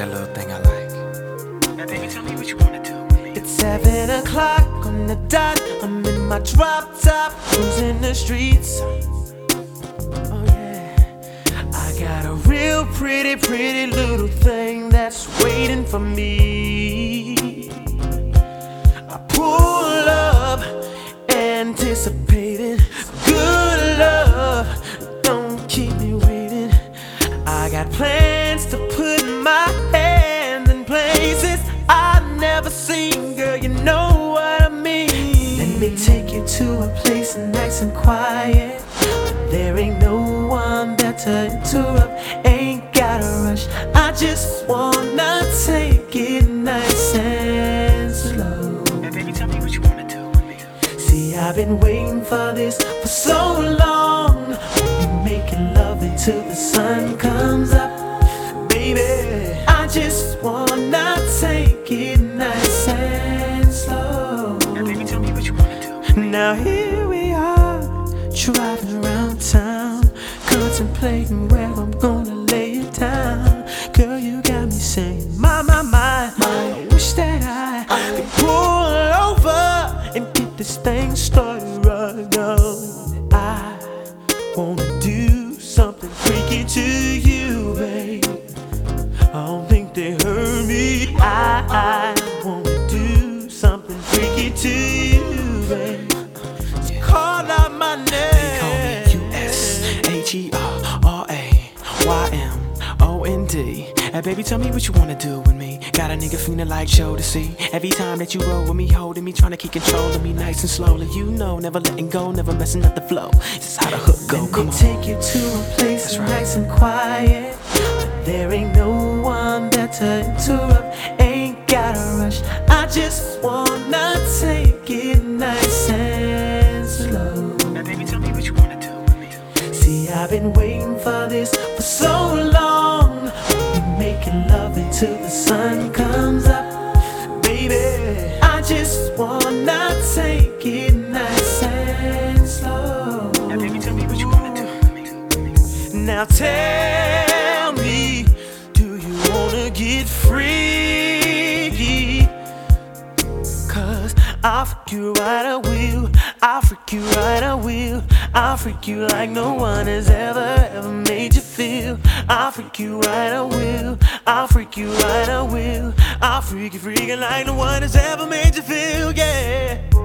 that little thing I like. Now, baby, tell me what you wanna do with me. It's seven o'clock on the dot. I'm in my drop top, cruising the streets. Oh yeah, I got a real pretty, pretty little thing that's waiting for me. I pull up, anticipating nice and quiet. There ain't no one there to interrupt. Ain't gotta rush. I just wanna take it nice and slow. Now, baby, tell me what you wanna do with me. See, I've been waiting for this for so long. We'll be making love until the sun comes up. Baby, I just wanna take it nice and slow. Now, baby, tell me what you wanna do with me. Now here driving around town, contemplating where I'm gonna lay it down. Girl, you got me saying, my, my, my, my. I wish that I could pull over and get this thing started Baby, tell me what you wanna do with me. Got a nigga feeling like show to see. Every time that you roll with me, holding me, trying to keep control of me nice and slowly. You know, never letting go, never messing up the flow. This is how the hook go. Let Come me on. take you to a place That's right. nice and quiet. There ain't no one there to interrupt. Ain't gotta rush. I just wanna take it nice and slow. Now, baby, tell me what you wanna do with me. See, I've been waiting for this for so long. Making love until the sun comes up. Baby, I just wanna take it nice and slow. Now, baby, tell me what you wanna do. Now tell me, do you wanna get free? Cause I'll freak you right, I will. I'll freak you right, I will. I'll freak you like no one has ever, ever made you feel. I'll freak you right, I will. You right, I will. I'll freak you freaking like no one has ever made you feel, yeah.